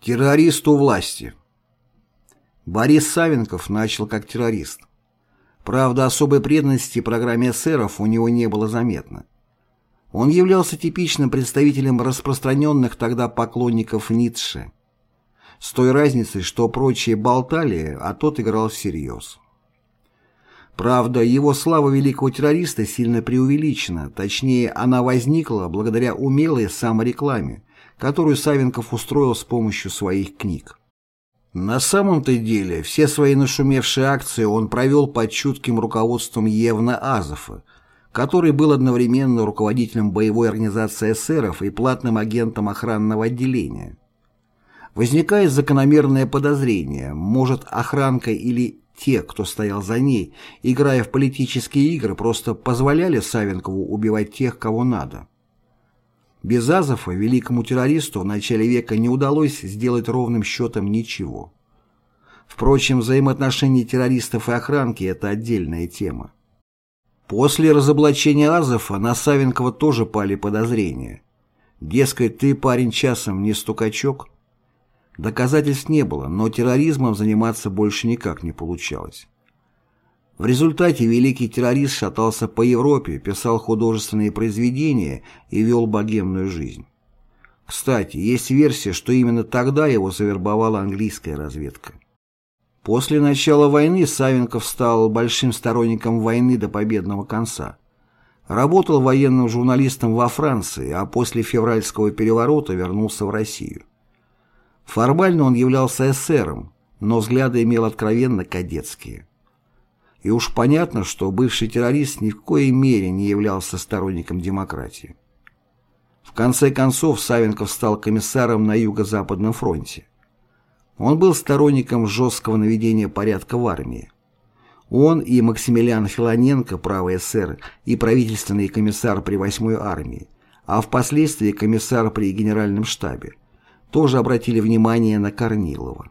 Террорист у власти. Борис Савенков начал как террорист. Правда, особой преданности программе эсеров у него не было заметно. Он являлся типичным представителем распространенных тогда поклонников Ницше. С той разницей, что прочие болтали, а тот играл всерьез. Правда, его слава великого террориста сильно преувеличена, точнее, она возникла благодаря умелой саморекламе, которую Савенков устроил с помощью своих книг. На самом-то деле, все свои нашумевшие акции он провел под чутким руководством Евна Азова, который был одновременно руководителем боевой организации эсеров и платным агентом охранного отделения. Возникает закономерное подозрение, может охранка или те, кто стоял за ней, играя в политические игры, просто позволяли Савенкову убивать тех, кого надо. Без Азова великому террористу в начале века не удалось сделать ровным счетом ничего. Впрочем, взаимоотношения террористов и охранки – это отдельная тема. После разоблачения Азова на Савенкова тоже пали подозрения. Дескать, ты, парень, часом не стукачок? Доказательств не было, но терроризмом заниматься больше никак не получалось. В результате великий террорист шатался по Европе, писал художественные произведения и вел богемную жизнь. Кстати, есть версия, что именно тогда его завербовала английская разведка. После начала войны Савенков стал большим сторонником войны до победного конца. Работал военным журналистом во Франции, а после февральского переворота вернулся в Россию. Формально он являлся эсером, но взгляды имел откровенно кадетские. И уж понятно, что бывший террорист ни в коей мере не являлся сторонником демократии. В конце концов Савенков стал комиссаром на Юго-Западном фронте. Он был сторонником жесткого наведения порядка в армии. Он и Максимилиан Филоненко, правый эсер, и правительственный комиссар при 8-й армии, а впоследствии комиссар при генеральном штабе, тоже обратили внимание на Корнилова.